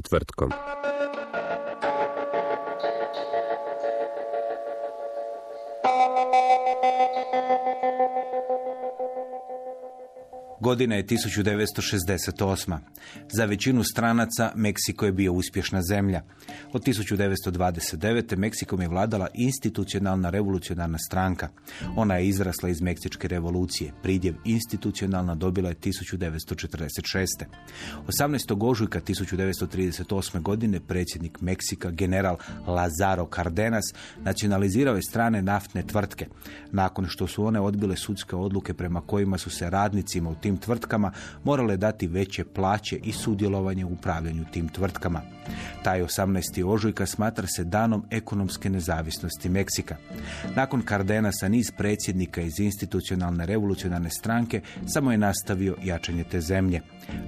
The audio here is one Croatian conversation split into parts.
Četvrtkom. Godina je 1968. Za većinu stranaca Meksiko je bio uspješna zemlja. Od 1929. Meksikom je vladala institucionalna revolucionarna stranka. Ona je izrasla iz Meksičke revolucije. Pridjev institucionalna dobila je 1946. 18. ožujka 1938. godine predsjednik Meksika general Lazaro Cardenas nacionalizirao je strane naftne tvrtke. Nakon što su one odbile sudske odluke prema kojima su se radnicima u tim tvrtkama morale dati veće plaće i sudjelovanje u upravljanju tim tvrtkama. Taj 18. ožujka smatra se danom ekonomske nezavisnosti Meksika. Nakon Cardenasa niz predsjednika iz institucionalne revolucionarne stranke samo je nastavio jačanje te zemlje.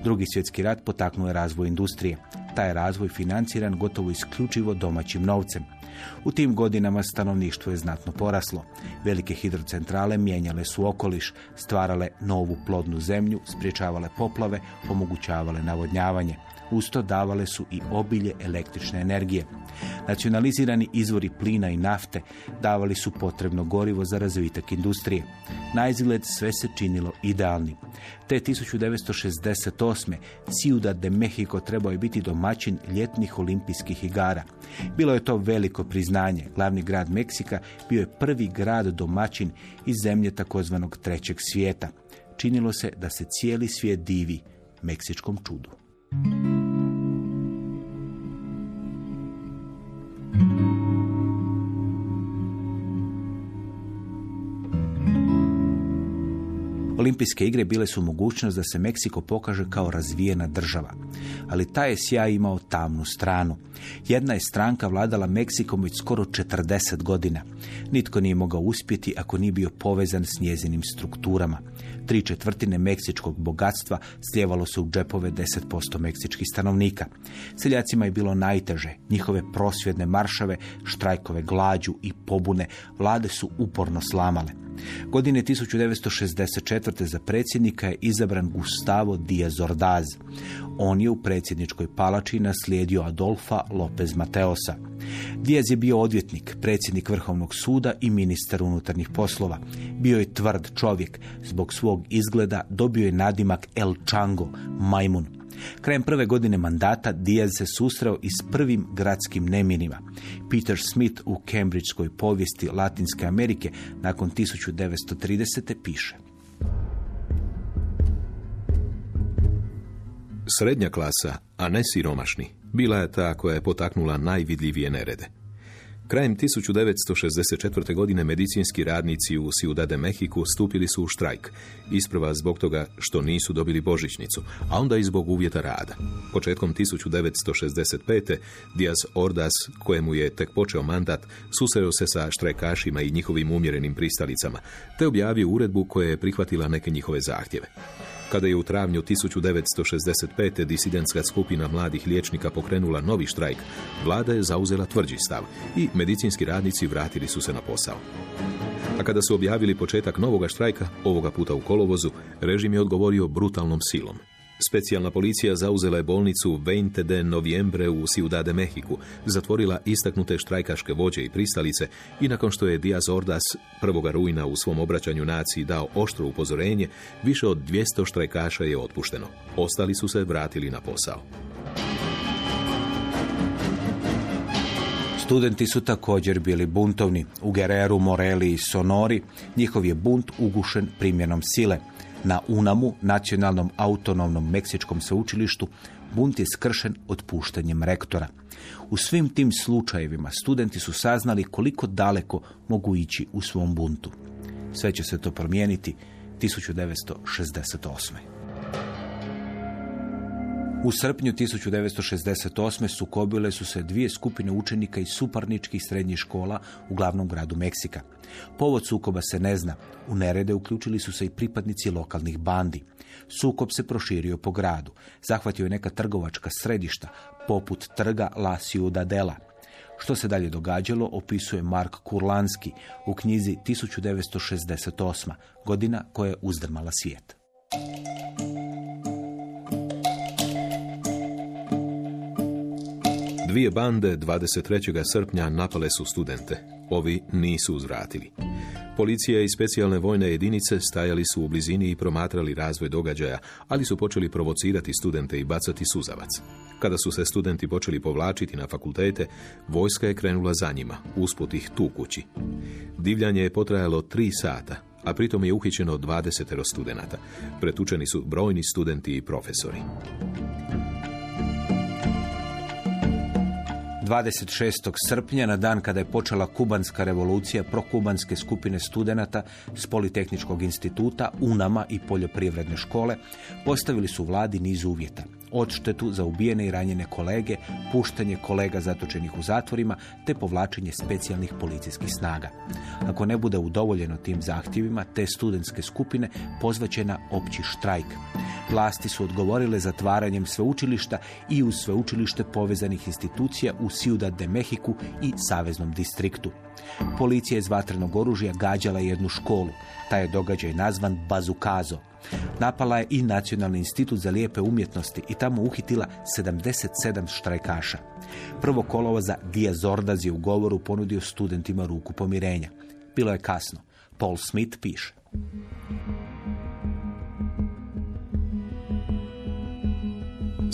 Drugi svjetski rat potaknuo je razvoj industrije. Taj razvoj financiran gotovo isključivo domaćim novcem. U tim godinama stanovništvo je znatno poraslo. Velike hidrocentrale mijenjale su okoliš, stvarale novu plodnu zemlju, spriječavale poplave, omogućavale navodnjavanje. Usto davale su i obilje električne energije. Nacionalizirani izvori plina i nafte davali su potrebno gorivo za razvitak industrije. Na izgled sve se činilo idealnim. Te 1968. Ciudad de Mexico trebao je biti domaćin ljetnih olimpijskih igara. Bilo je to veliko priznanje. Glavni grad Meksika bio je prvi grad domaćin iz zemlje takozvanog trećeg svijeta. Činilo se da se cijeli svijet divi meksičkom čudu. Olimpijske igre bile su mogućnost da se Meksiko pokaže kao razvijena država. Ali taj je sjaj imao tamnu stranu. Jedna je stranka vladala Meksikom već skoro 40 godina. Nitko nije mogao uspjeti ako nije bio povezan s njezinim strukturama. Tri četvrtine meksičkog bogatstva slijevalo se u džepove 10% meksičkih stanovnika. Seljacima je bilo najteže. Njihove prosvjedne maršave, štrajkove glađu i pobune vlade su uporno slamale. Godine 1964. za predsjednika je izabran Gustavo Díaz Ordaz. On je u predsjedničkoj palači naslijedio Adolfa López Mateosa. Díaz je bio odvjetnik, predsjednik Vrhovnog suda i ministar unutarnjih poslova. Bio je tvrd čovjek. Zbog svog izgleda dobio je nadimak El Chango, majmun. Krajem prve godine mandata Diaz se susreo i s prvim gradskim nemirima. Peter Smith u Cambridgeskoj povijesti Latinske Amerike nakon 1930. piše. Srednja klasa, a ne siromašni, bila je ta koja je potaknula najvidljivije nerede. Krajem 1964. godine medicinski radnici u Ciudad de Mexico stupili su u štrajk, isprva zbog toga što nisu dobili božićnicu, a onda i zbog uvjeta rada. Početkom 1965. Diaz Ordaz, kojemu je tek počeo mandat, susreo se sa štrajkašima i njihovim umjerenim pristalicama, te objavio uredbu koja je prihvatila neke njihove zahtjeve. Kada je u travnju 1965. disidentska skupina mladih liječnika pokrenula novi štrajk, vlada je zauzela tvrđi stav i medicinski radnici vratili su se na posao. A kada su objavili početak novoga štrajka, ovoga puta u kolovozu, režim je odgovorio brutalnom silom. Specijalna policija zauzela je bolnicu 20 de Noviembre u Ciudad de Mexico, zatvorila istaknute štrajkaške vođe i pristalice i nakon što je Diaz Ordaz 1. rujna u svom obraćanju naciji dao oštro upozorenje, više od 200 štrajkaša je otpušteno. Ostali su se vratili na posao. Studenti su također bili buntovni. U Gereru, Moreli i Sonori njihov je bunt ugušen primjenom sile. Na Unamu, nacionalnom autonomnom meksičkom sveučilištu, bunt je skršen otpuštanjem rektora. U svim tim slučajevima studenti su saznali koliko daleko mogu ići u svom buntu. Sve će se to promijeniti 1968. U srpnju 1968. sukobile su se dvije skupine učenika iz suparničkih srednjih škola u glavnom gradu Meksika. Povod sukoba se ne zna. U nerede uključili su se i pripadnici lokalnih bandi. Sukob se proširio po gradu. Zahvatio je neka trgovačka središta, poput trga La Ciudadela. Što se dalje događalo, opisuje Mark Kurlanski u knjizi 1968. godina koja je uzdrmala svijet. Dvije bande 23. srpnja napale su studente. Ovi nisu uzvratili. Policija i specijalne vojne jedinice stajali su u blizini i promatrali razvoj događaja, ali su počeli provocirati studente i bacati suzavac. Kada su se studenti počeli povlačiti na fakultete, vojska je krenula za njima, usput ih tu kući. Divljanje je potrajalo tri sata, a pritom je uhićeno 20 studenata. Pretučeni su brojni studenti i profesori. 26. srpnja, na dan kada je počela kubanska revolucija, prokubanske skupine studenata s Politehničkog instituta, UNAMA i poljoprivredne škole postavili su vladi niz uvjeta. Odštetu za ubijene i ranjene kolege, puštanje kolega zatočenih u zatvorima, te povlačenje specijalnih policijskih snaga. Ako ne bude udovoljeno tim zahtjevima, te studentske skupine pozvaće na opći štrajk. Vlasti su odgovorile zatvaranjem sveučilišta i uz sveučilište povezanih institucija u Ciudad de Mexiku i Saveznom distriktu. Policija iz vatrenog oružja gađala jednu školu. Taj je događaj nazvan Bazukazo. Napala je i Nacionalni institut za lijepe umjetnosti i tamo uhitila 77 štrajkaša. Prvo kolovoza Diaz Ordaz je u govoru ponudio studentima ruku pomirenja. Bilo je kasno. Paul Smith piše.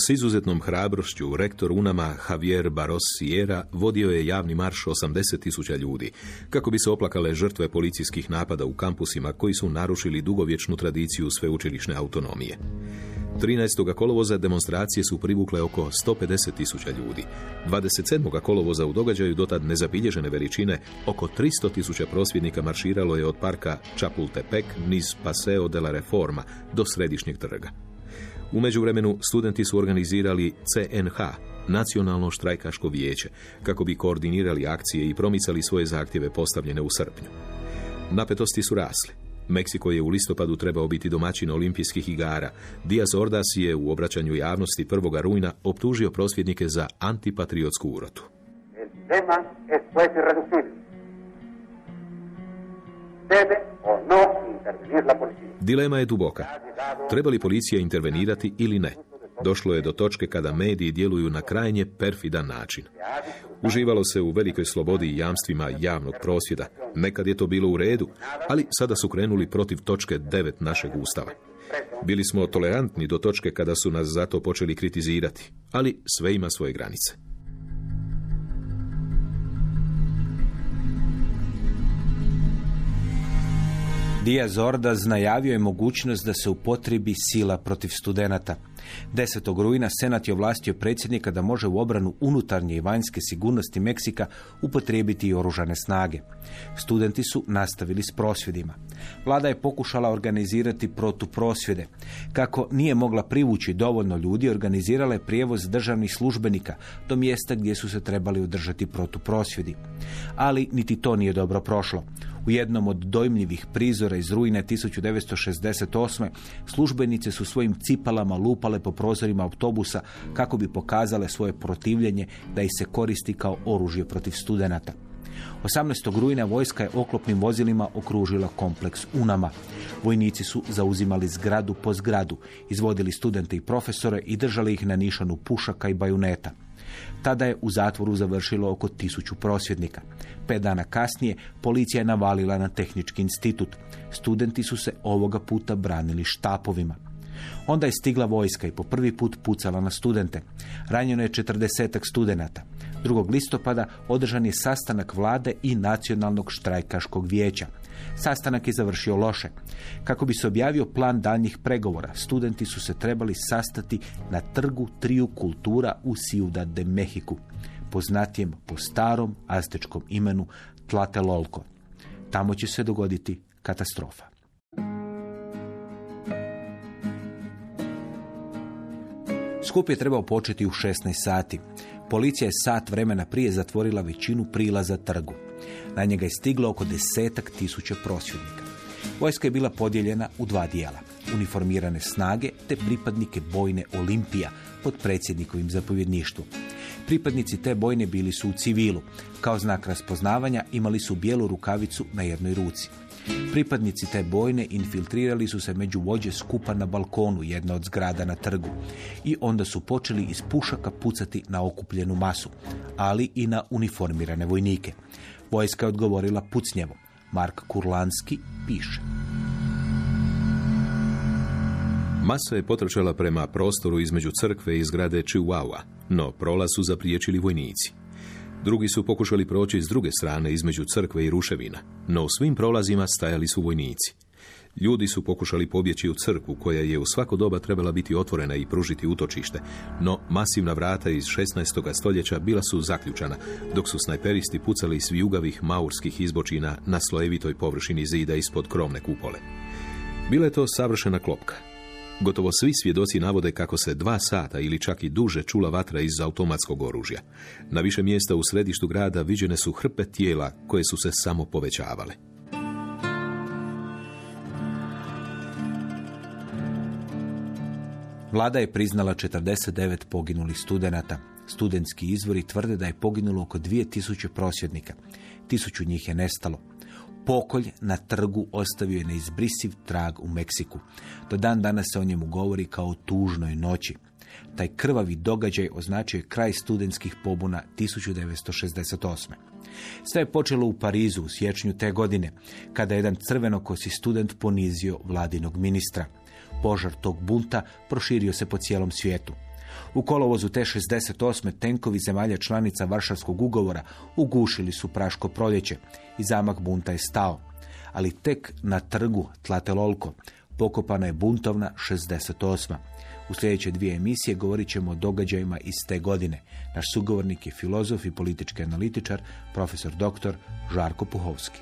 S izuzetnom hrabrošću rektor Unama Javier Barros Sierra vodio je javni marš 80 tisuća ljudi, kako bi se oplakale žrtve policijskih napada u kampusima koji su narušili dugovječnu tradiciju sveučilišne autonomije. 13. kolovoza demonstracije su privukle oko 150 tisuća ljudi. 27. kolovoza u događaju dotad nezabilježene veličine oko 300 tisuća prosvjednika marširalo je od parka Chapultepec niz Paseo de la Reforma do središnjeg trga. U međuvremenu studenti su organizirali CNH, Nacionalno štrajkaško vijeće, kako bi koordinirali akcije i promicali svoje zahtjeve postavljene u srpnju. Napetosti su rasle. Meksiko je u listopadu trebao biti domaćin olimpijskih igara. Diaz Ordas je u obraćanju javnosti 1. rujna optužio prosvjednike za antipatriotsku urotu. Debe o. Dilema je duboka. Treba li policija intervenirati ili ne? Došlo je do točke kada mediji djeluju na krajnje perfidan način. Uživalo se u velikoj slobodi i jamstvima javnog prosvjeda. Nekad je to bilo u redu, ali sada su krenuli protiv točke 9 našeg ustava. Bili smo tolerantni do točke kada su nas zato počeli kritizirati, ali sve ima svoje granice. Diaz Ordaz najavio je mogućnost da se upotribi sila protiv studenata. 10. rujna Senat je ovlastio predsjednika da može u obranu unutarnje i vanjske sigurnosti Meksika upotrijebiti i oružane snage. Studenti su nastavili s prosvjedima. Vlada je pokušala organizirati protuprosvjede. Kako nije mogla privući dovoljno ljudi, organizirala je prijevoz državnih službenika do mjesta gdje su se trebali održati protuprosvjedi. Ali niti to nije dobro prošlo. U jednom od dojmljivih prizora iz rujne 1968. službenice su svojim cipalama lupale po prozorima autobusa kako bi pokazale svoje protivljenje da ih se koristi kao oružje protiv studenata. 18. rujna vojska je oklopnim vozilima okružila kompleks Unama. Vojnici su zauzimali zgradu po zgradu, izvodili studente i profesore i držali ih na nišanu pušaka i bajuneta. Tada je u zatvoru završilo oko tisuću prosvjednika. Pet dana kasnije policija je navalila na tehnički institut. Studenti su se ovoga puta branili štapovima. Onda je stigla vojska i po prvi put pucala na studente. Ranjeno je četrdesetak studenata. 2. listopada održan je sastanak vlade i nacionalnog štrajkaškog vijeća. Sastanak je završio loše. Kako bi se objavio plan daljnjih pregovora, studenti su se trebali sastati na trgu triju kultura u Ciudad de Mexico, poznatijem po starom aztečkom imenu Tlatelolco. Tamo će se dogoditi katastrofa. Skup je trebao početi u 16 sati. Policija je sat vremena prije zatvorila većinu prilaza trgu. Na njega je stiglo oko desetak tisuća prosvjednika. Vojska je bila podijeljena u dva dijela. Uniformirane snage te pripadnike bojne Olimpija pod predsjednikovim zapovjedništvom. Pripadnici te bojne bili su u civilu. Kao znak raspoznavanja imali su bijelu rukavicu na jednoj ruci. Pripadnici te bojne infiltrirali su se među vođe skupa na balkonu jedne od zgrada na trgu i onda su počeli iz pušaka pucati na okupljenu masu, ali i na uniformirane vojnike. Vojska je odgovorila pucnjevom. Mark Kurlanski piše. Masa je potrčala prema prostoru između crkve i zgrade Chihuahua, no prolaz su zapriječili vojnici. Drugi su pokušali proći s druge strane između crkve i ruševina, no u svim prolazima stajali su vojnici. Ljudi su pokušali pobjeći u crkvu koja je u svako doba trebala biti otvorena i pružiti utočište, no masivna vrata iz 16. stoljeća bila su zaključana, dok su snajperisti pucali iz vijugavih maurskih izbočina na slojevitoj površini zida ispod krovne kupole. Bila je to savršena klopka. Gotovo svi svjedoci navode kako se dva sata ili čak i duže čula vatra iz automatskog oružja. Na više mjesta u središtu grada viđene su hrpe tijela koje su se samo povećavale. Vlada je priznala 49 poginulih studenata. Studentski izvori tvrde da je poginulo oko 2000 prosvjednika. Tisuću njih je nestalo. Pokolj na trgu ostavio je neizbrisiv trag u Meksiku. Do dan danas se o njemu govori kao o tužnoj noći. Taj krvavi događaj označuje kraj studentskih pobuna 1968. Sve je počelo u Parizu u siječnju te godine, kada je jedan crvenokosi student ponizio vladinog ministra. Požar tog bunta proširio se po cijelom svijetu. U kolovozu te 68. tenkovi zemalja članica Varšavskog ugovora ugušili su Praško proljeće i zamak bunta je stao. Ali tek na trgu Tlatelolko pokopana je buntovna 68. U sljedeće dvije emisije govorit ćemo o događajima iz te godine. Naš sugovornik je filozof i politički analitičar, profesor dr. Žarko Puhovski.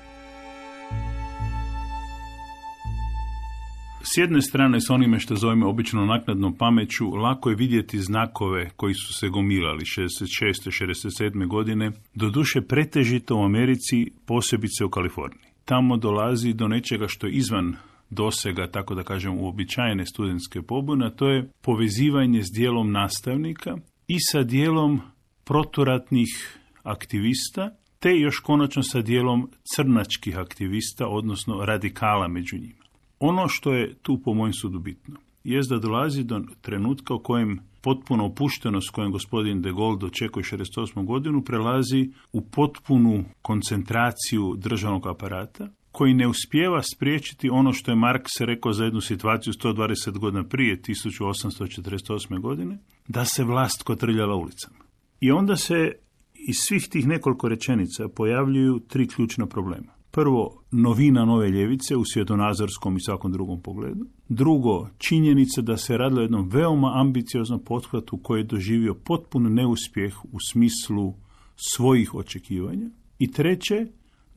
S jedne strane, s onime što zovemo obično naknadnom pameću, lako je vidjeti znakove koji su se gomilali 66. 67. godine, doduše pretežito u Americi, posebice u Kaliforniji. Tamo dolazi do nečega što je izvan dosega, tako da kažem, uobičajene studentske pobune, to je povezivanje s dijelom nastavnika i sa dijelom proturatnih aktivista, te još konačno sa dijelom crnačkih aktivista, odnosno radikala među njima. Ono što je tu po mojem sudu bitno je da dolazi do trenutka u kojem potpuno opuštenost kojem gospodin de Gaulle dočekuje 68. godinu prelazi u potpunu koncentraciju državnog aparata koji ne uspijeva spriječiti ono što je Marks rekao za jednu situaciju 120 godina prije 1848. godine, da se vlast kotrljala ulicama. I onda se iz svih tih nekoliko rečenica pojavljuju tri ključna problema. Prvo, novina nove ljevice u svjetonazorskom i svakom drugom pogledu. Drugo, činjenica da se radilo o jednom veoma ambicioznom pothvatu koji je doživio potpun neuspjeh u smislu svojih očekivanja. I treće,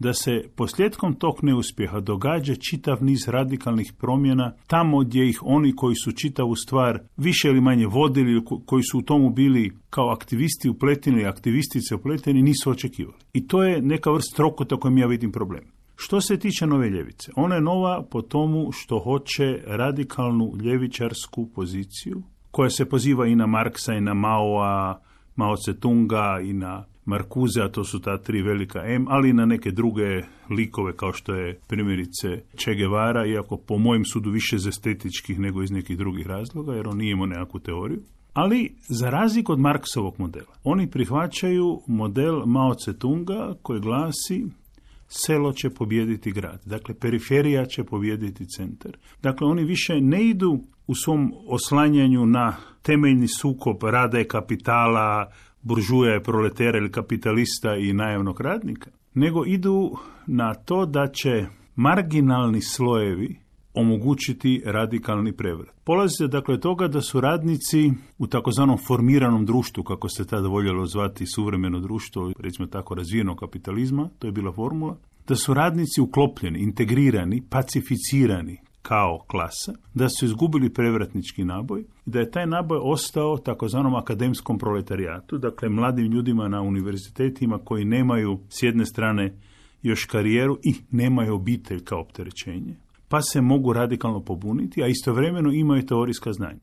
da se posljedkom tog neuspjeha događa čitav niz radikalnih promjena tamo gdje ih oni koji su čitavu stvar više ili manje vodili ili koji su u tomu bili kao aktivisti upleteni aktivistice upleteni nisu očekivali. I to je neka vrst trokota kojom ja vidim problem. Što se tiče nove ljevice, ona je nova po tomu što hoće radikalnu ljevičarsku poziciju koja se poziva i na Marksa i na Maoa, Mao Tse-tunga i na Markuze, a to su ta tri velika M, ali i na neke druge likove kao što je primjerice Che Guevara, iako po mojem sudu više iz estetičkih nego iz nekih drugih razloga, jer on nije imao nekakvu teoriju. Ali, za razliku od Marksovog modela, oni prihvaćaju model Mao Tse-tunga koji glasi selo će pobijediti grad. Dakle, periferija će pobijediti centar. Dakle, oni više ne idu u svom oslanjanju na temeljni sukob rada i kapitala, buržuja i proletera ili kapitalista i najavnog radnika, nego idu na to da će marginalni slojevi omogućiti radikalni prevrat. Polazi se dakle toga da su radnici u takozvanom formiranom društvu, kako se tada voljelo zvati suvremeno društvo, recimo tako razvijeno kapitalizma, to je bila formula, da su radnici uklopljeni, integrirani, pacificirani kao klasa, da su izgubili prevratnički naboj i da je taj naboj ostao takozvanom akademskom proletarijatu, dakle mladim ljudima na univerzitetima koji nemaju s jedne strane još karijeru i nemaju obitelj kao opterećenje, pa se mogu radikalno pobuniti, a istovremeno imaju teorijska znanja.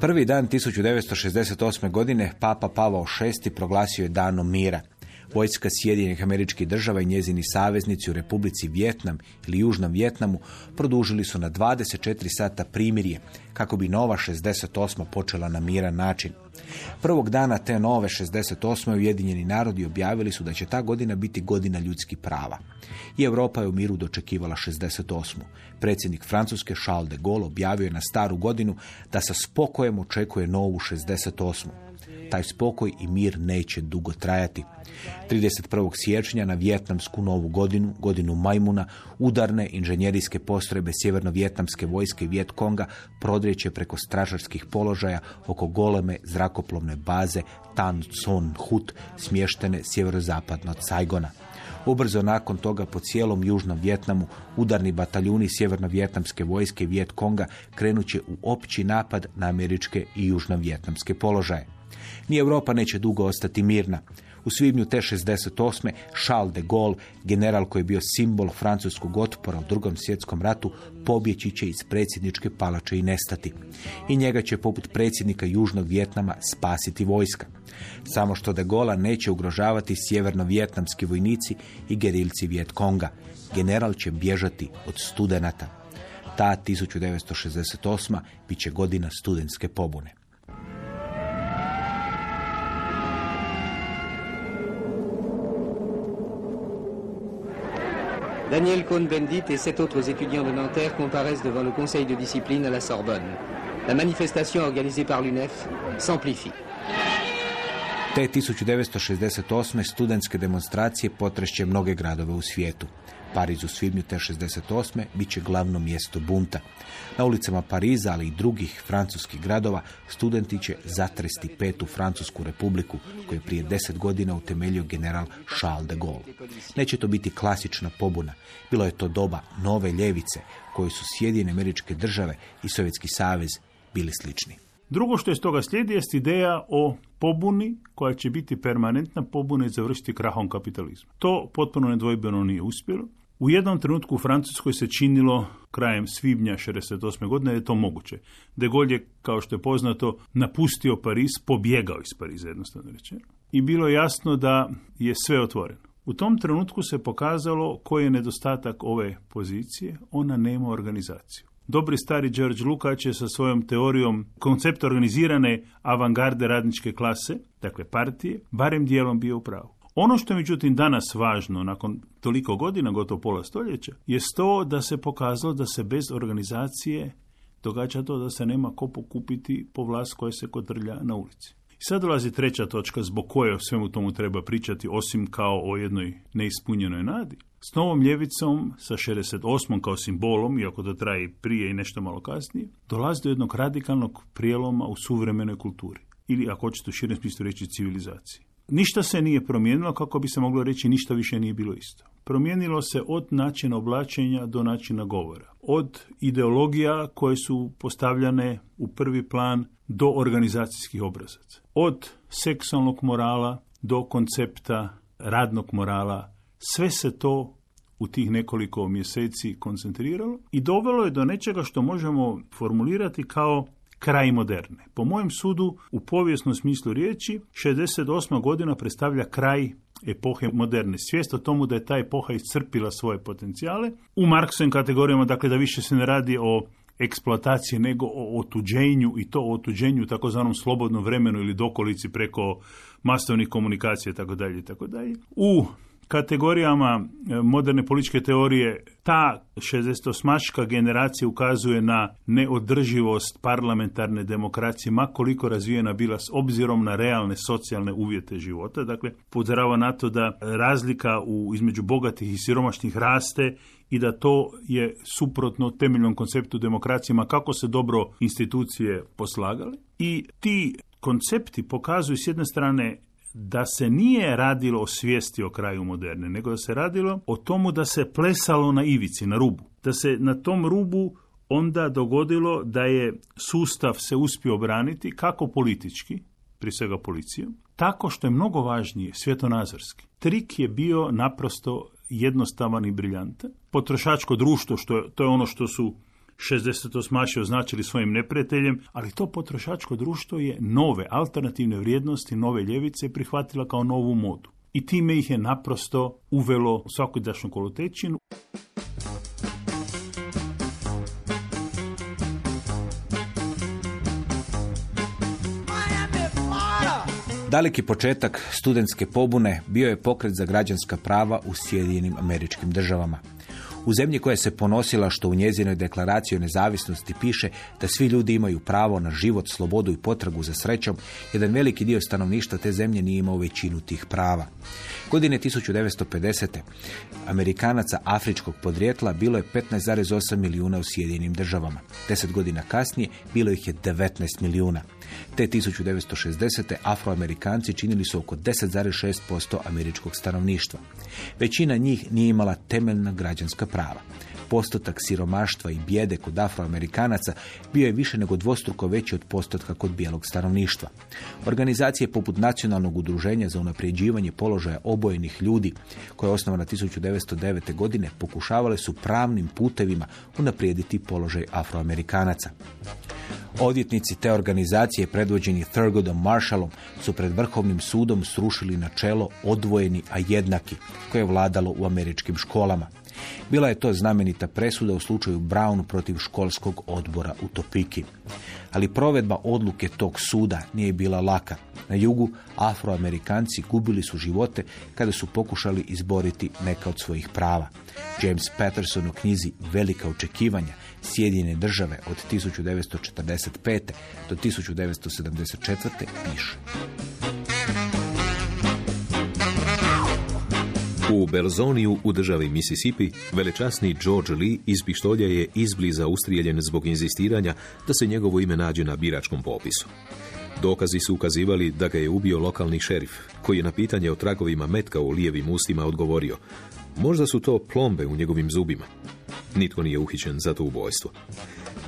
Prvi dan 1968. godine Papa Pavao VI proglasio je danom mira. Vojska Sjedinjenih američkih država i njezini saveznici u Republici Vjetnam ili Južnom Vjetnamu produžili su na 24 sata primirje kako bi nova 68. počela na miran način. Prvog dana te nove 68. Ujedinjeni narodi objavili su da će ta godina biti godina ljudskih prava. I Europa je u miru dočekivala 68. Predsjednik Francuske Charles de Gaulle objavio je na staru godinu da sa spokojem očekuje novu 68. Taj spokoj i mir neće dugo trajati. 31. siječnja na vjetnamsku novu godinu, godinu Majmuna, udarne inženjerijske postrojbe sjeverno-vjetnamske vojske Vjetkonga prodrijeće preko stražarskih položaja oko goleme zrakoplovne baze Tan Son Hut smještene sjeverozapadno od Saigona. Ubrzo nakon toga po cijelom južnom Vjetnamu udarni bataljuni sjeverno-vjetnamske vojske Vjetkonga krenut će u opći napad na američke i južno-vjetnamske položaje. Ni Europa neće dugo ostati mirna. U svibnju te 68. Charles de Gaulle, general koji je bio simbol francuskog otpora u drugom svjetskom ratu, pobjeći će iz predsjedničke palače i nestati. I njega će poput predsjednika Južnog Vjetnama spasiti vojska. Samo što de Gola neće ugrožavati sjeverno-vjetnamski vojnici i gerilci Vjetkonga. General će bježati od studenata. Ta 1968. bit će godina studentske pobune. Daniel Cohn-Bendit et sept autres étudiants de Nanterre comparaissent devant le conseil de discipline à la Sorbonne. La manifestation organisée par l'UNEF s'amplifie. Te 1968. studentske demonstracije potrešće mnoge gradove u svijetu. Pariz u svibnju te 68. bit će glavno mjesto bunta. Na ulicama Pariza, ali i drugih francuskih gradova, studenti će zatresti petu Francusku republiku, koju je prije deset godina utemeljio general Charles de Gaulle. Neće to biti klasična pobuna. Bilo je to doba nove ljevice, koje su Sjedinjene američke države i Sovjetski savez bili slični. Drugo što je s toga slijedi jest ideja o pobuni koja će biti permanentna pobuna i završiti krahom kapitalizma. To potpuno nedvojbeno nije uspjelo. U jednom trenutku u Francuskoj se činilo krajem svibnja 68. godine je to moguće. De Gaulle je, kao što je poznato, napustio Pariz, pobjegao iz Pariza, jednostavno rečeno. I bilo je jasno da je sve otvoreno. U tom trenutku se pokazalo koji je nedostatak ove pozicije, ona nema organizaciju. Dobri stari George Lukács je sa svojom teorijom koncepta organizirane avangarde radničke klase, dakle partije, barem dijelom bio u pravu. Ono što je međutim danas važno, nakon toliko godina, gotovo pola stoljeća, je to da se pokazalo da se bez organizacije događa to da se nema ko pokupiti po vlast koja se kotrlja na ulici. I sad dolazi treća točka zbog koje o svemu tomu treba pričati, osim kao o jednoj neispunjenoj nadi. S novom ljevicom, sa 68. kao simbolom, iako to traje prije i nešto malo kasnije, dolazi do jednog radikalnog prijeloma u suvremenoj kulturi. Ili, ako hoćete u širem smislu reći, civilizaciji. Ništa se nije promijenilo, kako bi se moglo reći, ništa više nije bilo isto. Promijenilo se od načina oblačenja do načina govora. Od ideologija koje su postavljane u prvi plan do organizacijskih obrazaca. Od seksualnog morala do koncepta radnog morala. Sve se to u tih nekoliko mjeseci koncentriralo i dovelo je do nečega što možemo formulirati kao kraj moderne. Po mojem sudu, u povijesnom smislu riječi, 68. godina predstavlja kraj epohe moderne. Svijest o tomu da je ta epoha iscrpila svoje potencijale. U Marksovim kategorijama, dakle da više se ne radi o eksploatacije nego o otuđenju i to o otuđenju takozvanom slobodnom vremenu ili dokolici preko masovnih komunikacija i tako dalje i tako dalje. U kategorijama e, moderne političke teorije ta 68 generacija ukazuje na neodrživost parlamentarne demokracije, ma koliko razvijena bila s obzirom na realne socijalne uvjete života. Dakle, upozorava na to da razlika u, između bogatih i siromašnih raste i da to je suprotno temeljnom konceptu demokracijama kako se dobro institucije poslagali. I ti koncepti pokazuju s jedne strane da se nije radilo o svijesti o kraju moderne, nego da se radilo o tomu da se plesalo na ivici, na rubu. Da se na tom rubu onda dogodilo da je sustav se uspio obraniti kako politički, prije svega policijom, tako što je mnogo važnije svjetonazorski. Trik je bio naprosto jednostavan i briljantan. Potrošačko društvo, što to je ono što su 68 označili svojim neprijateljem, ali to potrošačko društvo je nove alternativne vrijednosti, nove ljevice prihvatila kao novu modu. I time ih je naprosto uvelo u svakodašnju kolotečinu. Daleki početak studentske pobune bio je pokret za građanska prava u Sjedinjenim američkim državama. U zemlji koja se ponosila što u njezinoj deklaraciji o nezavisnosti piše da svi ljudi imaju pravo na život, slobodu i potragu za srećom, jedan veliki dio stanovništva te zemlje nije imao većinu tih prava. Godine 1950. Amerikanaca afričkog podrijetla bilo je 15,8 milijuna u Sjedinim državama. Deset godina kasnije bilo ih je 19 milijuna. Te 1960. afroamerikanci činili su oko 10,6% američkog stanovništva. Većina njih nije imala temeljna građanska prava. Postotak siromaštva i bijede kod afroamerikanaca bio je više nego dvostruko veći od postotka kod bijelog stanovništva. Organizacije poput Nacionalnog udruženja za unapređivanje položaja obojenih ljudi, koja je osnovana 1909. godine, pokušavale su pravnim putevima unaprijediti položaj afroamerikanaca. Odvjetnici te organizacije predvođeni Thurgoodom Marshallom su pred Vrhovnim sudom srušili načelo odvojeni, a jednaki, koje je vladalo u američkim školama. Bila je to znamenita presuda u slučaju Brown protiv školskog odbora u Topiki. Ali provedba odluke tog suda nije bila laka. Na jugu afroamerikanci gubili su živote kada su pokušali izboriti neka od svojih prava. James Patterson u knjizi Velika očekivanja Sjedinjene države od 1945. do 1974. piše. U Belzoniju u državi Mississippi velečasni George Lee iz pištolja je izbliza ustrijeljen zbog inzistiranja da se njegovo ime nađe na biračkom popisu. Dokazi su ukazivali da ga je ubio lokalni šerif, koji je na pitanje o tragovima metka u lijevim ustima odgovorio možda su to plombe u njegovim zubima. Nitko nije uhićen za to ubojstvo.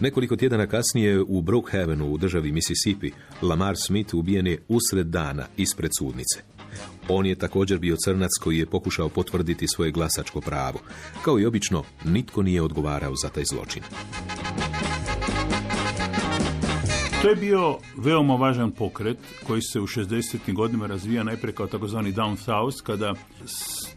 Nekoliko tjedana kasnije u Brookhavenu u državi Mississippi Lamar Smith ubijen je usred dana ispred sudnice. On je također bio crnac koji je pokušao potvrditi svoje glasačko pravo. Kao i obično, nitko nije odgovarao za taj zločin. To je bio veoma važan pokret koji se u 60. godinama razvija najprije kao takozvani Down South, kada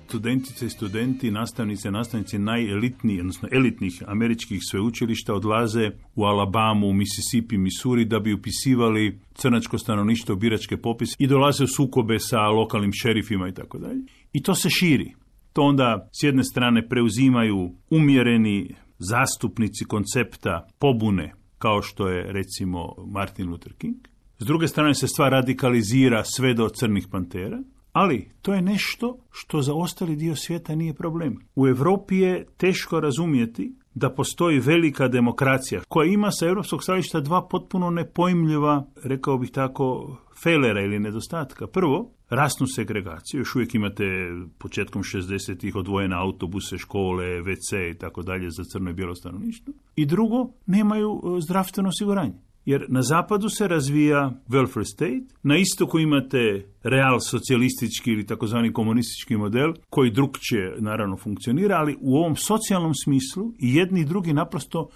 studentice i studenti, nastavnice i nastavnici najelitnijih, odnosno elitnih američkih sveučilišta odlaze u Alabamu, Mississippi, Missouri da bi upisivali crnačko stanovništvo u biračke popis i dolaze u sukobe sa lokalnim šerifima i. I to se širi. To onda s jedne strane preuzimaju umjereni zastupnici koncepta pobune, kao što je recimo Martin Luther King. S druge strane se stvar radikalizira sve do crnih pantera. Ali to je nešto što za ostali dio svijeta nije problem. U Europi je teško razumjeti da postoji velika demokracija koja ima sa europskog stajališta dva potpuno nepojmljiva, rekao bih tako, felera ili nedostatka. Prvo, rasnu segregaciju, još uvijek imate početkom 60-ih odvojene autobuse, škole, WC i tako dalje za crno i bijelo stanovništvo. I drugo, nemaju e, zdravstveno osiguranje. Jer na zapadu se razvija welfare state, na istoku imate real socijalistički ili takozvani komunistički model koji drugčije naravno funkcionira, ali u ovom socijalnom smislu i jedni i drugi naprosto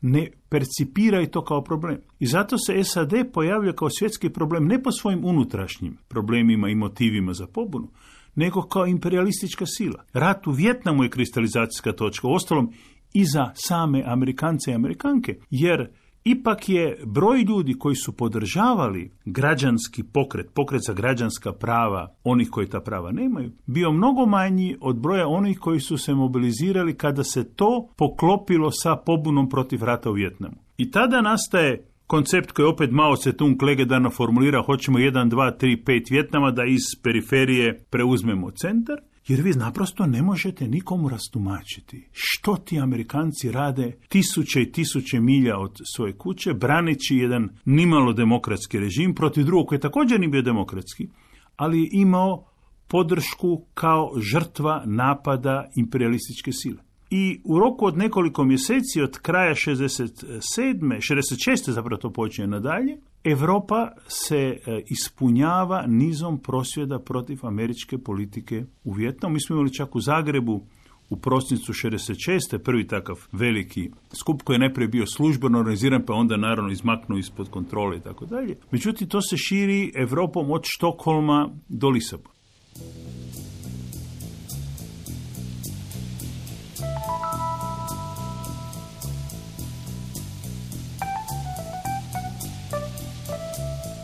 ne percipiraju to kao problem. I zato se SAD pojavlja kao svjetski problem ne po svojim unutrašnjim problemima i motivima za pobunu, nego kao imperialistička sila. Rat u Vjetnamu je kristalizacijska točka. Ostalom, i za same Amerikance i Amerikanke, jer ipak je broj ljudi koji su podržavali građanski pokret, pokret za građanska prava onih koji ta prava nemaju, bio mnogo manji od broja onih koji su se mobilizirali kada se to poklopilo sa pobunom protiv rata u Vjetnamu. I tada nastaje koncept koji opet Mao Tse-tung legendarno formulira, hoćemo 1, 2, 3, 5 Vjetnama da iz periferije preuzmemo centar, jer vi naprosto ne možete nikomu rastumačiti što ti Amerikanci rade tisuće i tisuće milja od svoje kuće, braneći jedan nimalo demokratski režim protiv drugog koji također nije bio demokratski, ali je imao podršku kao žrtva napada imperialističke sile. I u roku od nekoliko mjeseci od kraja 67. 66. zapravo to počinje nadalje, Europa se e, ispunjava nizom prosvjeda protiv američke politike u Vjetnamu. Mi smo imali čak u Zagrebu u prosincu 66. prvi takav veliki skup koji je najprije bio službeno organiziran pa onda naravno izmaknuo ispod kontrole i tako dalje. Međutim, to se širi Europom od Štokholma do Lisabona.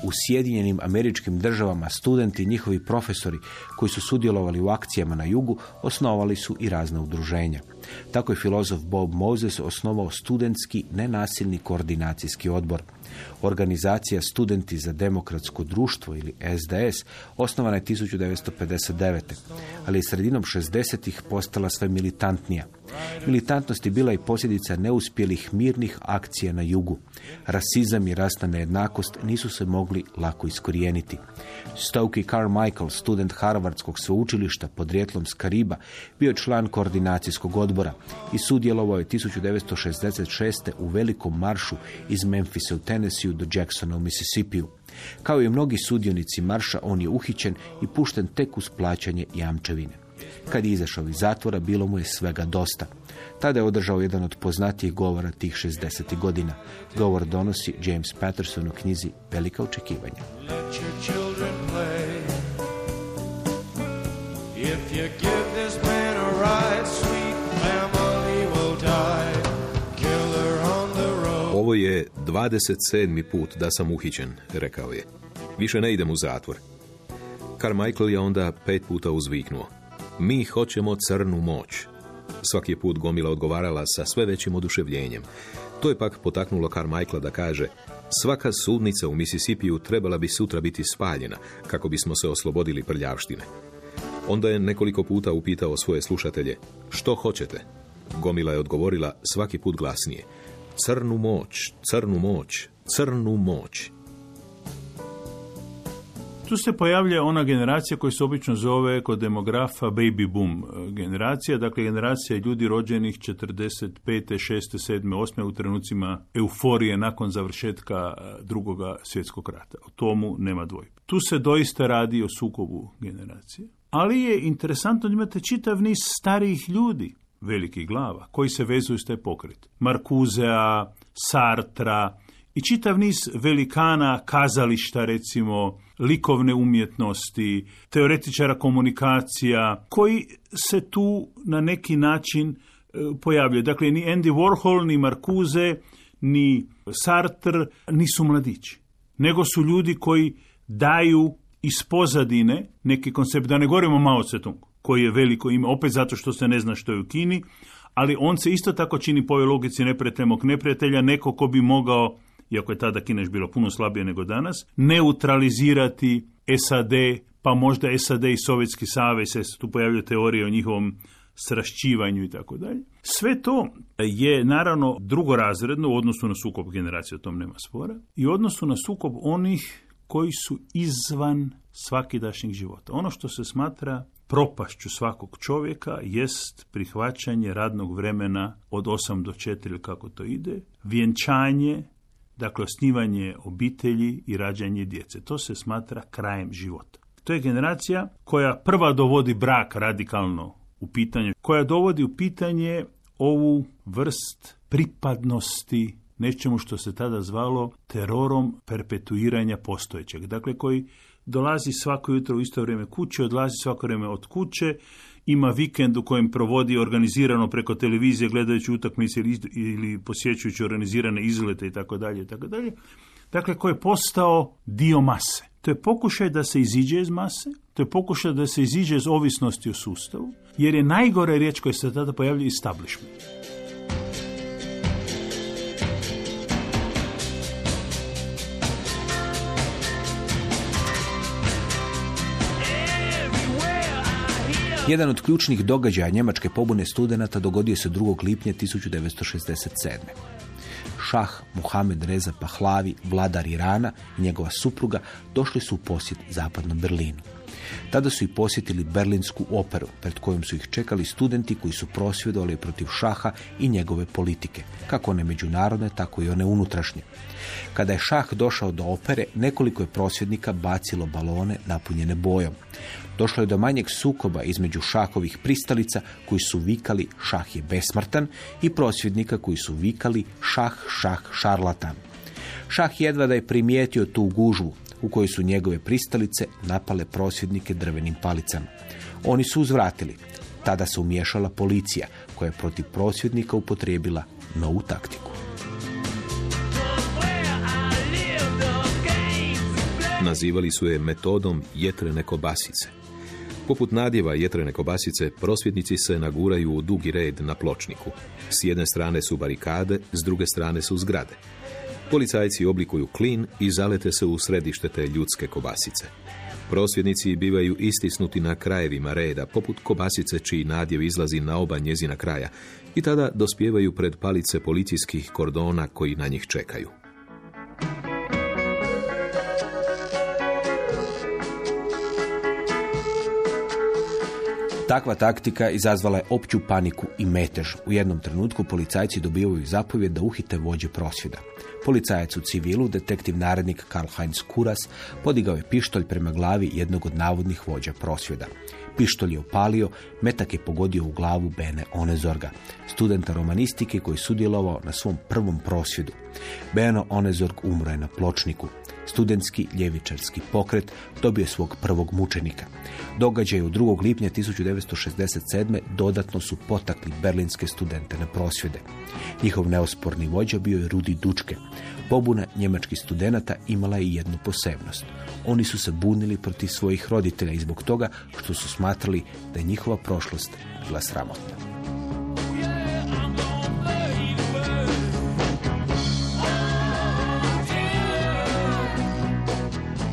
U Sjedinjenim američkim državama studenti i njihovi profesori koji su sudjelovali u akcijama na jugu osnovali su i razna udruženja. Tako je filozof Bob Moses osnovao studentski nenasilni koordinacijski odbor. Organizacija Studenti za demokratsko društvo ili SDS osnovana je 1959. ali je sredinom 60-ih postala sve militantnija. Militantnost je bila i posljedica neuspjelih mirnih akcija na jugu. Rasizam i rasna nejednakost nisu se mogli lako iskorijeniti. Stokey Carmichael, student Harvardskog sveučilišta podrijetlom s Kariba, bio član koordinacijskog odbora i sudjelovao je 1966. u velikom maršu iz Memphisa u Tennessee do Jacksona u Mississippiju. Kao i mnogi sudionici marša, on je uhićen i pušten tek uz plaćanje jamčevine. Kad je izašao iz zatvora, bilo mu je svega dosta. Tada je održao jedan od poznatijih govora tih 60. godina. Govor donosi James Patterson u knjizi Velika očekivanja. Ovo je 27. put da sam uhićen, rekao je. Više ne idem u zatvor. Carmichael je onda pet puta uzviknuo. Mi hoćemo crnu moć. Svaki put Gomila odgovarala sa sve većim oduševljenjem. To je pak potaknulo Carmichaela da kaže Svaka sudnica u Mississippiju trebala bi sutra biti spaljena kako bismo se oslobodili prljavštine. Onda je nekoliko puta upitao svoje slušatelje Što hoćete? Gomila je odgovorila svaki put glasnije Crnu moć, crnu moć, crnu moć. Tu se pojavlja ona generacija koja se obično zove kod demografa baby boom generacija, dakle generacija ljudi rođenih 45. 6. 7. 8. u trenucima euforije nakon završetka drugoga svjetskog rata. O tomu nema dvojbe. Tu se doista radi o sukobu generacije. Ali je interesantno da imate čitav niz starijih ljudi, velikih glava, koji se vezuju s taj pokret. Markuzea, Sartra i čitav niz velikana kazališta, recimo, likovne umjetnosti, teoretičara komunikacija, koji se tu na neki način e, pojavljaju. Dakle, ni Andy Warhol, ni Markuze, ni Sartre nisu mladići, nego su ljudi koji daju iz pozadine neki koncept, da ne govorimo Mao tse koji je veliko ime, opet zato što se ne zna što je u Kini, ali on se isto tako čini po ovoj logici neprijateljnog neprijatelja, neko ko bi mogao iako je tada Kineš bilo puno slabije nego danas, neutralizirati SAD, pa možda SAD i Sovjetski savez, se tu pojavljaju teorije o njihovom srašćivanju i tako dalje. Sve to je naravno drugorazredno u odnosu na sukob generacije, o tom nema spora, i u odnosu na sukob onih koji su izvan svakidašnjeg života. Ono što se smatra propašću svakog čovjeka jest prihvaćanje radnog vremena od 8 do 4 ili kako to ide, vjenčanje dakle osnivanje obitelji i rađanje djece. To se smatra krajem života. To je generacija koja prva dovodi brak radikalno u pitanje, koja dovodi u pitanje ovu vrst pripadnosti nečemu što se tada zvalo terorom perpetuiranja postojećeg. Dakle, koji dolazi svako jutro u isto vrijeme kuće, odlazi svako vrijeme od kuće ima vikend u kojem provodi organizirano preko televizije gledajući utakmice ili, posjećujući organizirane izlete i tako dalje i tako dalje. Dakle, koji je postao dio mase. To je pokušaj da se iziđe iz mase, to je pokušaj da se iziđe iz ovisnosti o sustavu, jer je najgore riječ koja se tada pojavlja establishment. Jedan od ključnih događaja njemačke pobune studenata dogodio se 2. lipnja 1967. Šah Muhammed Reza Pahlavi, vladar Irana i njegova supruga došli su u posjet zapadnom Berlinu. Tada su i posjetili Berlinsku operu, pred kojom su ih čekali studenti koji su prosvjedovali protiv šaha i njegove politike, kako one međunarodne, tako i one unutrašnje. Kada je šah došao do opere, nekoliko je prosvjednika bacilo balone napunjene bojom. Došlo je do manjeg sukoba između šahovih pristalica koji su vikali šah je besmrtan i prosvjednika koji su vikali šah, šah, šarlatan. Šah jedva da je primijetio tu gužvu u kojoj su njegove pristalice napale prosvjednike drvenim palicama. Oni su uzvratili. Tada se umješala policija koja je protiv prosvjednika upotrijebila novu taktiku. Nazivali su je metodom jetrene kobasice. Poput nadjeva jetrene kobasice, prosvjednici se naguraju u dugi red na pločniku. S jedne strane su barikade, s druge strane su zgrade. Policajci oblikuju klin i zalete se u središte te ljudske kobasice. Prosvjednici bivaju istisnuti na krajevima reda, poput kobasice čiji nadjev izlazi na oba njezina kraja i tada dospijevaju pred palice policijskih kordona koji na njih čekaju. Takva taktika izazvala je opću paniku i metež. U jednom trenutku policajci dobivaju zapovjed da uhite vođe prosvjeda. Policajac u civilu, detektiv narednik Karl Heinz Kuras, podigao je pištolj prema glavi jednog od navodnih vođa prosvjeda. Pištolj je opalio, metak je pogodio u glavu Bene Onezorga, studenta romanistike koji je sudjelovao na svom prvom prosvjedu. Beno Onezorg umro je na pločniku. Studentski ljevičarski pokret dobio je svog prvog mučenika. Događaj u 2. lipnja 1967. dodatno su potakli berlinske studente na prosvjede. Njihov neosporni vođa bio je Rudi Dučke. Pobuna njemačkih studenata imala je jednu posebnost. Oni su se bunili protiv svojih roditelja i zbog toga što su smatrali da je njihova prošlost bila sramotna.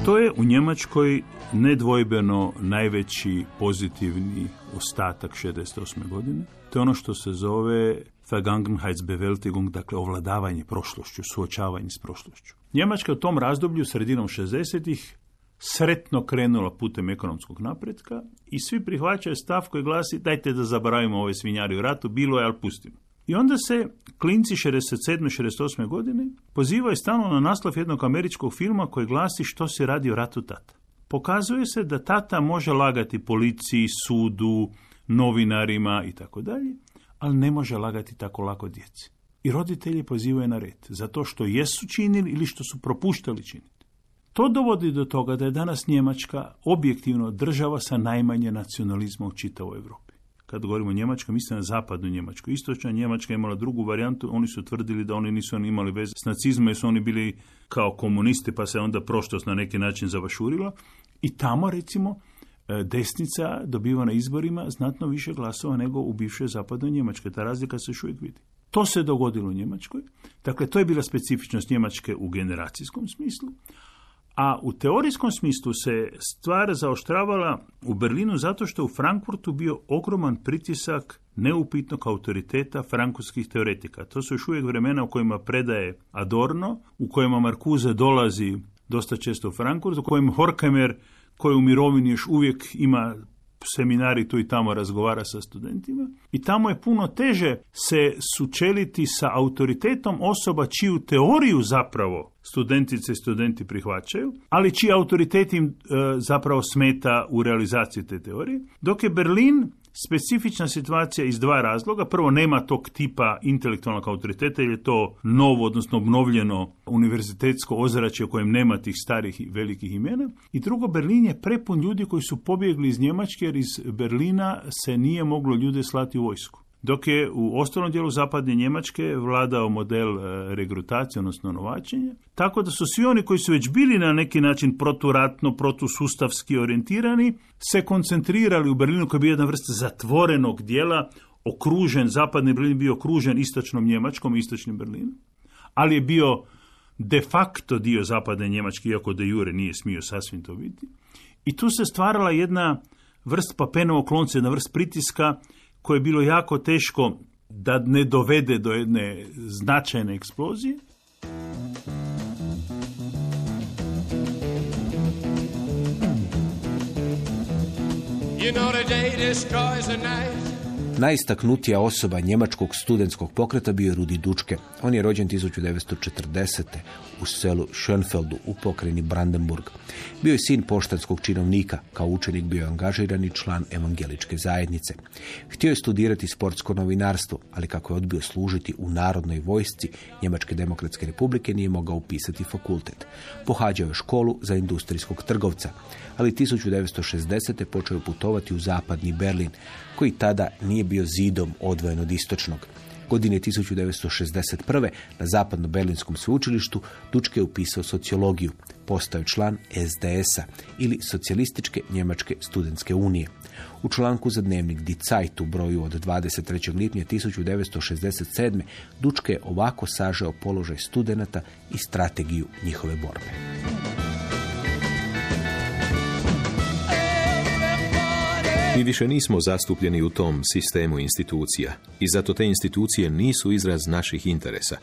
To je u Njemačkoj nedvojbeno najveći pozitivni ostatak 68. godine. To je ono što se zove Vergangenheitsbewältigung, dakle ovladavanje prošlošću, suočavanje s prošlošću. Njemačka u tom razdoblju, sredinom 60-ih, sretno krenula putem ekonomskog napretka i svi prihvaćaju stav koji glasi dajte da zaboravimo ove svinjari u ratu, bilo je, ali pustimo. I onda se klinci 67. 68. godine pozivaju stalno na naslov jednog američkog filma koji glasi što se radi o ratu tata. Pokazuje se da tata može lagati policiji, sudu, novinarima i tako dalje, ali ne može lagati tako lako djeci. I roditelji pozivaju na red, zato što jesu činili ili što su propuštali činiti. To dovodi do toga da je danas Njemačka objektivno država sa najmanje nacionalizma u čitavoj Europi kad govorimo o Njemačkoj, mislim na zapadnu Njemačku. Istočna Njemačka imala drugu varijantu, oni su tvrdili da oni nisu imali veze s nacizmom jer su oni bili kao komunisti pa se onda prošlost na neki način zavašurila. I tamo recimo e, desnica dobiva na izborima znatno više glasova nego u bivšoj zapadnoj Njemačkoj. Ta razlika se još uvijek vidi. To se dogodilo u Njemačkoj. Dakle, to je bila specifičnost Njemačke u generacijskom smislu. A u teorijskom smislu se stvar zaoštravala u Berlinu zato što u Frankfurtu bio ogroman pritisak neupitnog autoriteta frankuskih teoretika. To su još uvijek vremena u kojima predaje Adorno, u kojima Markuze dolazi dosta često u Frankfurt, u kojem Horkheimer, koji u mirovini još uvijek ima seminari tu i tamo razgovara sa studentima. I tamo je puno teže se sučeliti sa autoritetom osoba čiju teoriju zapravo studentice i studenti prihvaćaju, ali čiji autoritet im e, zapravo smeta u realizaciji te teorije, dok je Berlin specifična situacija iz dva razloga. Prvo, nema tog tipa intelektualnog autoriteta jer je to novo, odnosno obnovljeno univerzitetsko ozračje u kojem nema tih starih i velikih imena. I drugo, Berlin je prepun ljudi koji su pobjegli iz Njemačke jer iz Berlina se nije moglo ljude slati u vojsku dok je u ostalom dijelu zapadne Njemačke vladao model e, regrutacije, odnosno novačenja, tako da su svi oni koji su već bili na neki način proturatno, protusustavski orijentirani, se koncentrirali u Berlinu koji je bio jedna vrsta zatvorenog dijela, okružen, zapadni Berlin bio okružen istočnom Njemačkom, istočnim Berlinom, ali je bio de facto dio zapadne Njemačke, iako de jure nije smio sasvim to biti. I tu se stvarala jedna vrst papenovog klonca, jedna vrst pritiska koje je bilo jako teško da ne dovede do jedne značajne eksplozije. You know the day destroys the night. Najistaknutija osoba njemačkog studentskog pokreta bio je Rudi Dučke. On je rođen 1940. u selu Schönfeldu u pokreni Brandenburg. Bio je sin poštanskog činovnika, kao učenik bio je angažirani član evangeličke zajednice. Htio je studirati sportsko novinarstvo, ali kako je odbio služiti u narodnoj vojsci Njemačke demokratske republike nije mogao upisati fakultet. Pohađao je školu za industrijskog trgovca, ali 1960. počeo je putovati u zapadni Berlin, koji tada nije bio zidom odvojen od istočnog. Godine 1961. na zapadno-berlinskom sveučilištu Dučke je upisao sociologiju. Postao član SDS-a ili Socijalističke njemačke studentske unije. U članku za dnevnik Die Zeit u broju od 23. lipnja 1967. Dučke je ovako sažao položaj studenata i strategiju njihove borbe. Mi više nismo zastupljeni u tom sistemu institucija i zato te institucije nisu izraz naših interesa.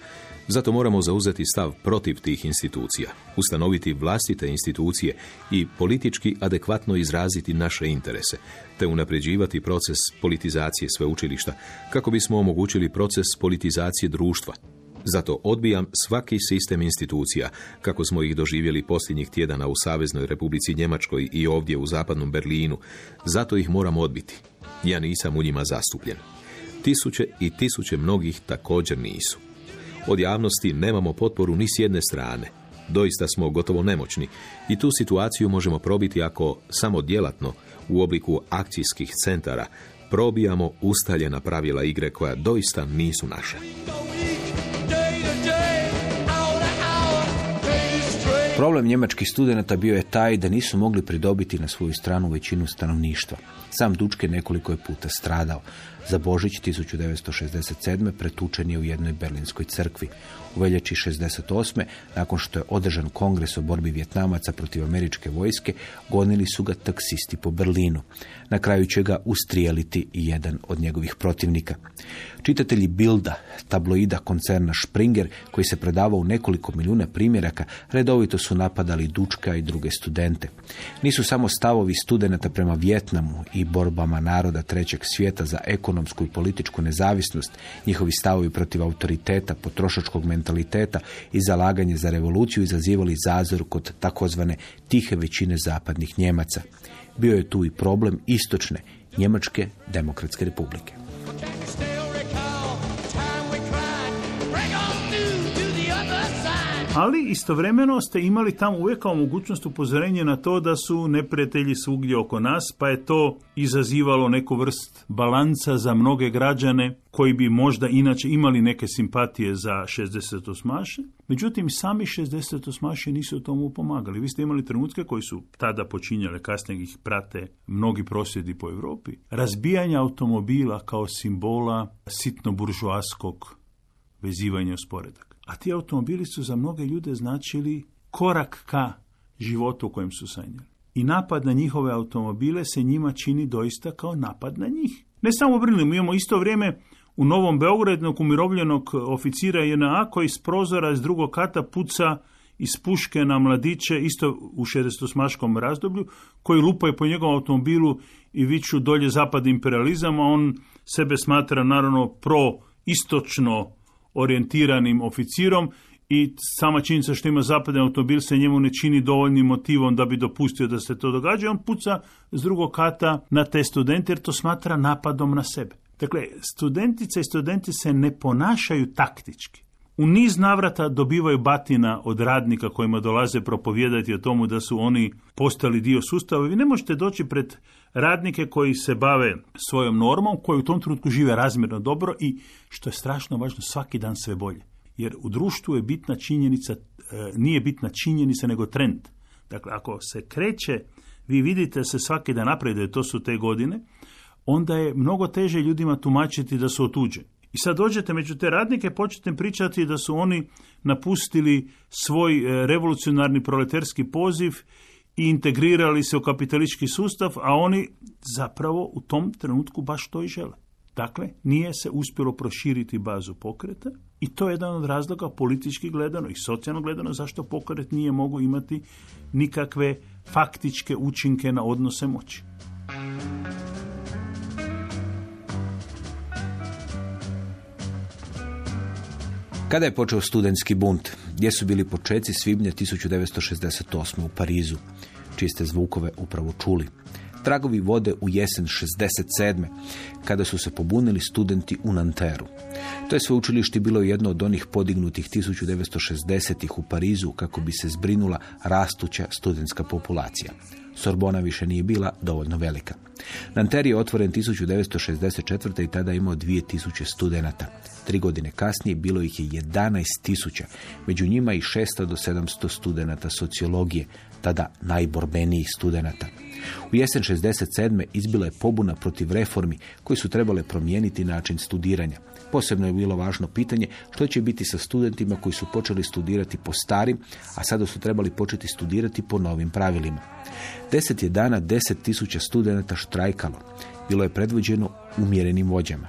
Zato moramo zauzeti stav protiv tih institucija, ustanoviti vlastite institucije i politički adekvatno izraziti naše interese, te unapređivati proces politizacije sveučilišta kako bismo omogućili proces politizacije društva, zato odbijam svaki sistem institucija, kako smo ih doživjeli posljednjih tjedana u Saveznoj Republici Njemačkoj i ovdje u zapadnom Berlinu. Zato ih moram odbiti. Ja nisam u njima zastupljen. Tisuće i tisuće mnogih također nisu. Od javnosti nemamo potporu ni s jedne strane. Doista smo gotovo nemoćni i tu situaciju možemo probiti ako samo djelatno u obliku akcijskih centara probijamo ustaljena pravila igre koja doista nisu naša. Problem njemačkih studenata bio je taj da nisu mogli pridobiti na svoju stranu većinu stanovništva. Sam Dučke nekoliko je puta stradao. Za Božić 1967. pretučen je u jednoj berlinskoj crkvi. U veljači 68. nakon što je održan kongres o borbi Vjetnamaca protiv američke vojske, gonili su ga taksisti po Berlinu. Na kraju će ga ustrijeliti jedan od njegovih protivnika. Čitatelji Bilda, tabloida koncerna Springer, koji se predavao u nekoliko milijuna primjeraka, redovito su napadali Dučka i druge studente. Nisu samo stavovi studenata prema Vjetnamu i borbama naroda trećeg svijeta za ekonomsku i političku nezavisnost, njihovi stavovi protiv autoriteta, potrošačkog mentaliteta i zalaganje za revoluciju izazivali zazor kod takozvane tihe većine zapadnih Njemaca. Bio je tu i problem istočne Njemačke demokratske republike. Ali istovremeno ste imali tamo uvijek kao mogućnost upozorenja na to da su neprijatelji svugdje oko nas, pa je to izazivalo neku vrst balanca za mnoge građane koji bi možda inače imali neke simpatije za 60 maše. Međutim, sami 60 maše nisu tomu pomagali. Vi ste imali trenutke koji su tada počinjale, kasnije ih prate mnogi prosvjedi po Europi. Razbijanje automobila kao simbola sitno buržoaskog vezivanja sporedak. A ti automobili su za mnoge ljude značili korak ka životu u kojem su sanjali. I napad na njihove automobile se njima čini doista kao napad na njih. Ne samo mi imamo isto vrijeme u Novom Beogradnog umirovljenog oficira JNA koji iz prozora iz drugog kata puca iz puške na mladiće, isto u 68 razdoblju, koji lupaju po njegovom automobilu i viču dolje zapad imperializama, on sebe smatra naravno pro istočno orijentiranim oficirom i sama činjenica što ima zapadni automobil se njemu ne čini dovoljnim motivom da bi dopustio da se to događa. On puca s drugog kata na te studente jer to smatra napadom na sebe. Dakle, studentice i studenti se ne ponašaju taktički. U niz navrata dobivaju batina od radnika kojima dolaze propovijedati o tomu da su oni postali dio sustava. Vi ne možete doći pred radnike koji se bave svojom normom, koji u tom trenutku žive razmjerno dobro i, što je strašno važno, svaki dan sve bolje. Jer u društvu je bitna činjenica, e, nije bitna činjenica nego trend. Dakle, ako se kreće, vi vidite se svaki dan napreduje, to su te godine, onda je mnogo teže ljudima tumačiti da su otuđeni. I sad dođete među te radnike, počnete pričati da su oni napustili svoj e, revolucionarni proletarski poziv i integrirali se u kapitalistički sustav, a oni zapravo u tom trenutku baš to i žele. Dakle, nije se uspjelo proširiti bazu pokreta i to je jedan od razloga politički gledano i socijalno gledano zašto pokret nije mogu imati nikakve faktičke učinke na odnose moći. Kada je počeo studentski bunt? Gdje su bili počeci svibnja 1968. u Parizu? Čiste zvukove upravo čuli. Tragovi vode u jesen 67. kada su se pobunili studenti u Nanteru. To je sveučilište bilo jedno od onih podignutih 1960-ih u Parizu kako bi se zbrinula rastuća studentska populacija. Sorbona više nije bila dovoljno velika. Nanter je otvoren 1964. i tada imao 2000 studenata. Tri godine kasnije bilo ih je 11.000, među njima i 600 do 700 studenata sociologije, tada najborbenijih studenata. U jesen 67. izbila je pobuna protiv reformi koji su trebale promijeniti način studiranja. Posebno je bilo važno pitanje što će biti sa studentima koji su počeli studirati po starim, a sada su trebali početi studirati po novim pravilima. Deset je dana deset tisuća studenata štrajkalo. Bilo je predvođeno umjerenim vođama.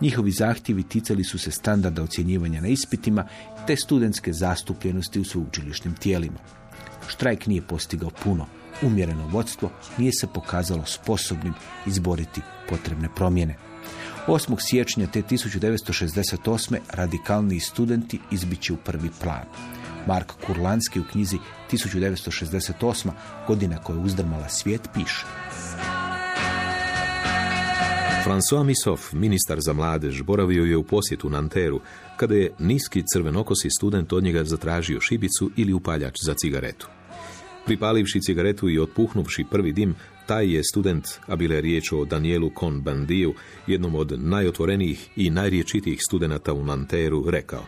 Njihovi zahtjevi ticali su se standarda ocjenjivanja na ispitima te studentske zastupljenosti u sveučilišnim tijelima. Štrajk nije postigao puno. Umjereno vodstvo nije se pokazalo sposobnim izboriti potrebne promjene. 8. siječnja te 1968. radikalniji studenti izbiće u prvi plan. Mark Kurlanski u knjizi 1968. godina koja je uzdrmala svijet piše. François Misov, ministar za mladež, boravio je u posjetu Nanteru, kada je niski crvenokosi student od njega zatražio šibicu ili upaljač za cigaretu. Pripalivši cigaretu i otpuhnuvši prvi dim, taj je student, a bila je riječ o Danielu Cohn-Bandiju, jednom od najotvorenijih i najriječitijih studenata u Nanteru, rekao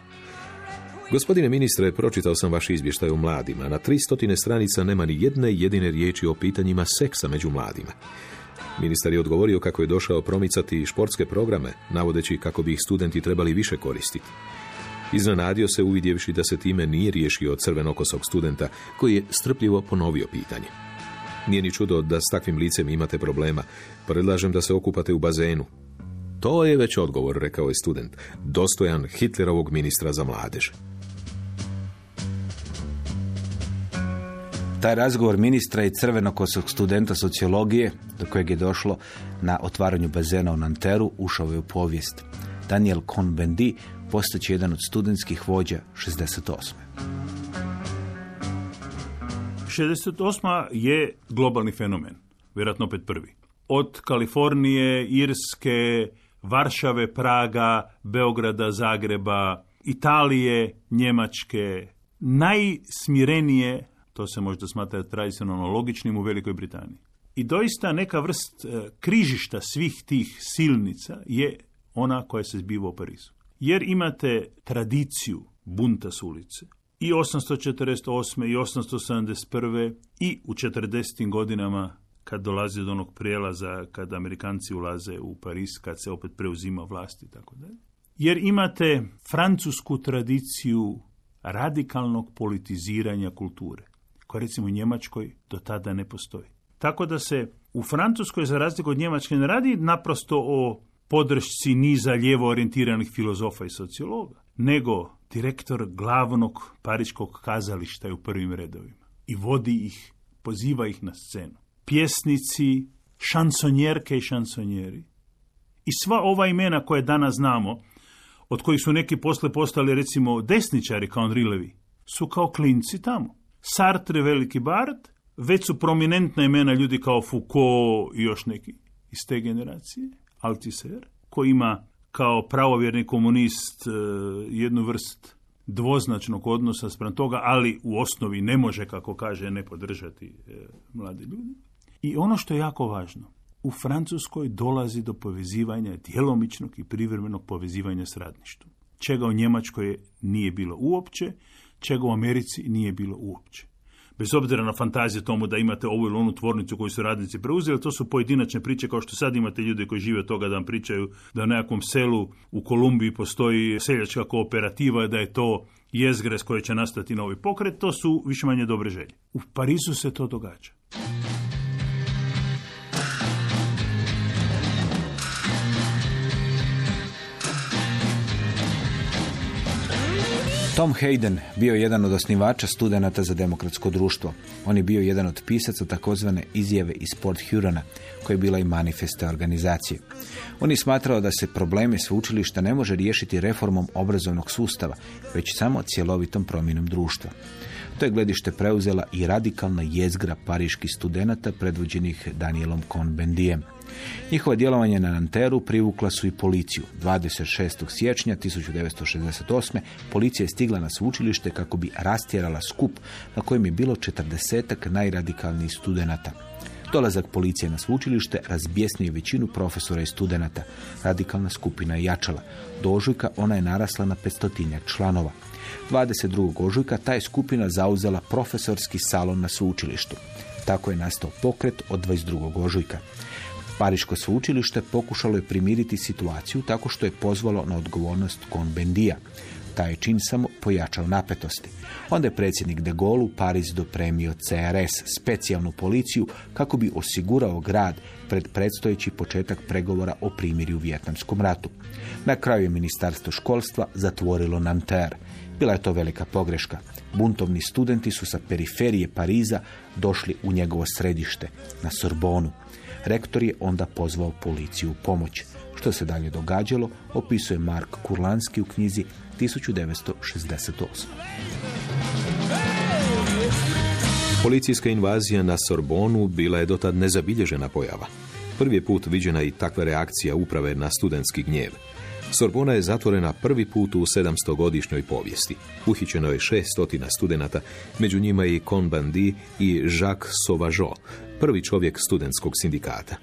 Gospodine ministre, pročitao sam vaš izvještaj o mladima. Na 300 stranica nema ni jedne jedine riječi o pitanjima seksa među mladima. Ministar je odgovorio kako je došao promicati športske programe, navodeći kako bi ih studenti trebali više koristiti. Iznenadio se uvidjevši da se time nije riješio crvenokosog studenta, koji je strpljivo ponovio pitanje. Nije ni čudo da s takvim licem imate problema. Predlažem da se okupate u bazenu. To je već odgovor, rekao je student, dostojan Hitlerovog ministra za mladež. Taj razgovor ministra i crvenokosog studenta sociologije, do kojeg je došlo na otvaranju bazena u Nanteru, ušao je u povijest. Daniel Cohn-Bendit postaće jedan od studentskih vođa 68. 68. je globalni fenomen, vjerojatno opet prvi. Od Kalifornije, Irske, Varšave, Praga, Beograda, Zagreba, Italije, Njemačke, najsmirenije, to se možda smatra tradicionalno logičnim u Velikoj Britaniji. I doista neka vrst e, križišta svih tih silnica je ona koja se zbiva u Parizu. Jer imate tradiciju bunta s ulice i 848. i 871. i u 40. godinama kad dolazi do onog prijelaza, kad Amerikanci ulaze u Pariz, kad se opet preuzima vlast i tako dalje. Jer imate francusku tradiciju radikalnog politiziranja kulture, koja recimo u Njemačkoj do tada ne postoji. Tako da se u Francuskoj, za razliku od Njemačke, ne radi naprosto o podršci niza lijevo orijentiranih filozofa i sociologa, nego direktor glavnog pariškog kazališta je u prvim redovima i vodi ih, poziva ih na scenu. Pjesnici, šansonjerke i šansonjeri. I sva ova imena koje danas znamo, od kojih su neki posle postali recimo desničari kao Henri Levy, su kao klinci tamo. Sartre, veliki bard, već su prominentna imena ljudi kao Foucault i još neki iz te generacije, Althusser, koji ima kao pravovjerni komunist e, jednu vrst dvoznačnog odnosa spram toga, ali u osnovi ne može, kako kaže, ne podržati e, mlade ljudi. I ono što je jako važno, u Francuskoj dolazi do povezivanja djelomičnog i privremenog povezivanja s radništvom. Čega u Njemačkoj nije bilo uopće, čega u Americi nije bilo uopće bez obzira na fantazije tomu da imate ovu ili onu tvornicu koju su radnici preuzeli, to su pojedinačne priče kao što sad imate ljude koji žive od toga da vam pričaju da u nekakvom selu u Kolumbiji postoji seljačka kooperativa, da je to jezgre s koje će nastati novi pokret, to su više manje dobre želje. U Parizu se to događa. Tom Hayden bio je jedan od osnivača studenata za demokratsko društvo. On je bio jedan od pisaca takozvane izjave iz Port Hurona, koja je bila i manifesta organizacije. On je smatrao da se probleme sveučilišta ne može riješiti reformom obrazovnog sustava, već samo cjelovitom promjenom društva. To je gledište preuzela i radikalna jezgra pariških studenata predvođenih Danielom Cohn-Bendijem. Njihovo djelovanje na Nanteru privukla su i policiju. 26. siječnja 1968. policija je stigla na sveučilište kako bi rastjerala skup na kojem je bilo četrdesetak najradikalnijih studenata. Dolazak policije na sveučilište razbjesnio većinu profesora i studenata. Radikalna skupina je jačala. Do ožujka ona je narasla na petstotinjak članova. 22. ožujka ta je skupina zauzela profesorski salon na sveučilištu. Tako je nastao pokret od 22. ožujka. Pariško sveučilište pokušalo je primiriti situaciju tako što je pozvalo na odgovornost konbendija. Taj čin samo pojačao napetosti. Onda je predsjednik de Gaulle u Pariz dopremio CRS, specijalnu policiju, kako bi osigurao grad pred predstojeći početak pregovora o primirju u Vjetnamskom ratu. Na kraju je ministarstvo školstva zatvorilo Nanterre. Bila je to velika pogreška. Buntovni studenti su sa periferije Pariza došli u njegovo središte, na Sorbonu. Rektor je onda pozvao policiju u pomoć. Što se dalje događalo, opisuje Mark Kurlanski u knjizi 1968. Policijska invazija na Sorbonu bila je dotad nezabilježena pojava. Prvi put viđena i takva reakcija uprave na studentski gnjev. Sorbona je zatvorena prvi put u 700-godišnjoj povijesti. Uhićeno je 600 studenata, među njima i Con Bandi i Jacques Sauvageau, prvi čovjek studentskog sindikata.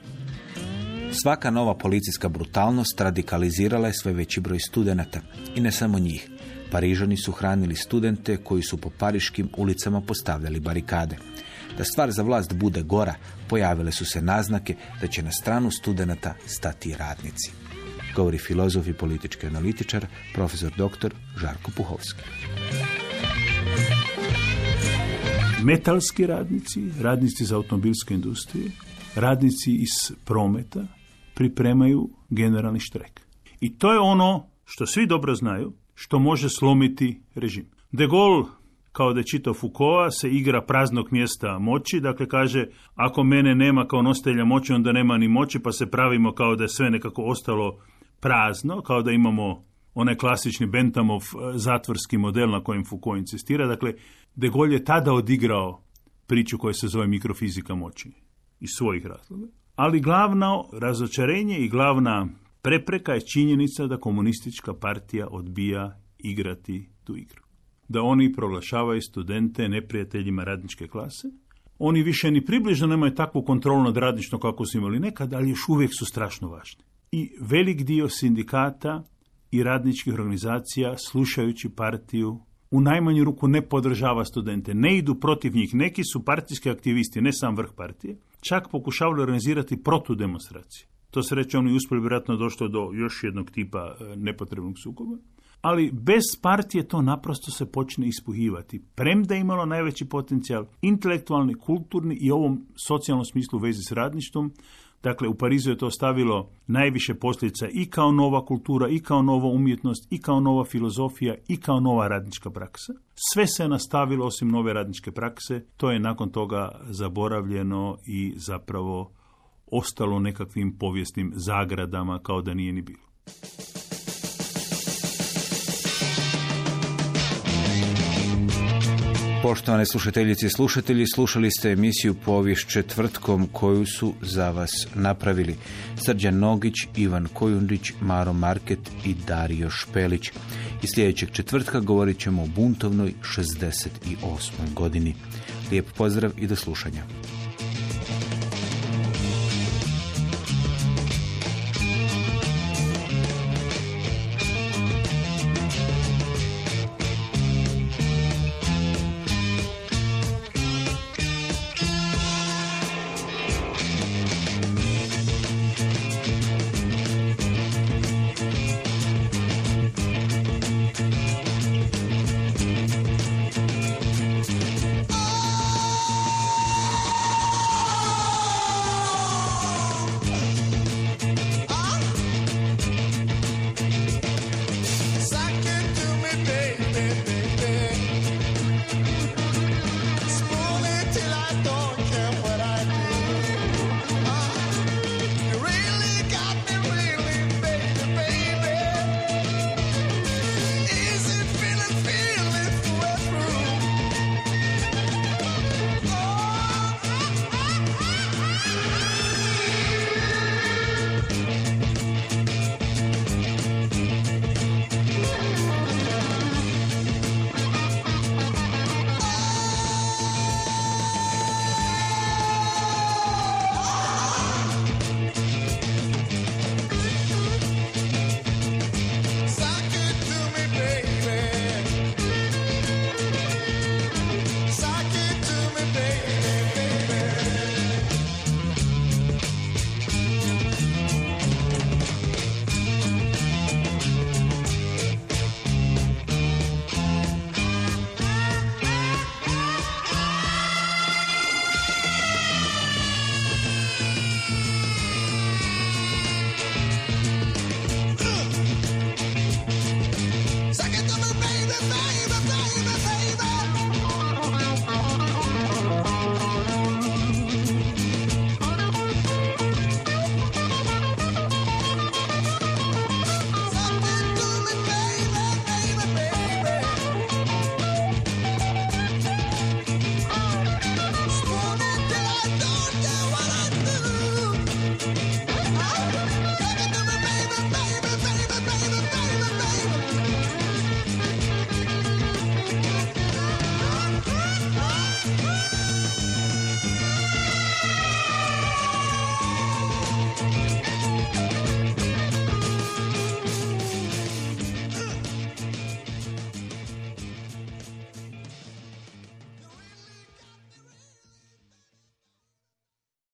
Svaka nova policijska brutalnost radikalizirala je sve veći broj studenata. I ne samo njih. Parižani su hranili studente koji su po pariškim ulicama postavljali barikade. Da stvar za vlast bude gora, pojavile su se naznake da će na stranu studenata stati radnici. Govori filozof i politički analitičar, profesor dr. Žarko Puhovski. Metalski radnici, radnici za automobilske industrije, radnici iz prometa pripremaju generalni štrek. I to je ono što svi dobro znaju, što može slomiti režim. De Gaulle, kao da je čitao Foucault, se igra praznog mjesta moći, dakle kaže, ako mene nema kao nositelja moći, onda nema ni moći, pa se pravimo kao da je sve nekako ostalo prazno, kao da imamo onaj klasični Bentamov e, zatvorski model na kojem Foucault insistira. Dakle, De Gaulle je tada odigrao priču koja se zove mikrofizika moći iz svojih razloga. Ali glavno razočarenje i glavna prepreka je činjenica da komunistička partija odbija igrati tu igru. Da oni proglašavaju studente neprijateljima radničke klase. Oni više ni približno nemaju takvu kontrolu nad radničnom kako su imali nekad, ali još uvijek su strašno važni. I velik dio sindikata i radničkih organizacija, slušajući partiju, u najmanju ruku ne podržava studente. Ne idu protiv njih. Neki su partijski aktivisti, ne sam vrh partije, čak pokušavali organizirati protudemonstracije. To se reći, oni uspjeli vjerojatno došlo do još jednog tipa e, nepotrebnog sukoba. Ali bez partije to naprosto se počne ispuhivati. Premda je imalo najveći potencijal intelektualni, kulturni i ovom socijalnom smislu vezi s radništvom, Dakle, u Parizu je to stavilo najviše posljedica i kao nova kultura, i kao nova umjetnost, i kao nova filozofija, i kao nova radnička praksa. Sve se nastavilo osim nove radničke prakse. To je nakon toga zaboravljeno i zapravo ostalo nekakvim povijesnim zagradama kao da nije ni bilo. Poštovane slušateljice i slušatelji, slušali ste emisiju Povijest četvrtkom koju su za vas napravili Srđan Nogić, Ivan Kojundić, Maro Market i Dario Špelić. I sljedećeg četvrtka govorit ćemo o buntovnoj 68. godini. Lijep pozdrav i do slušanja.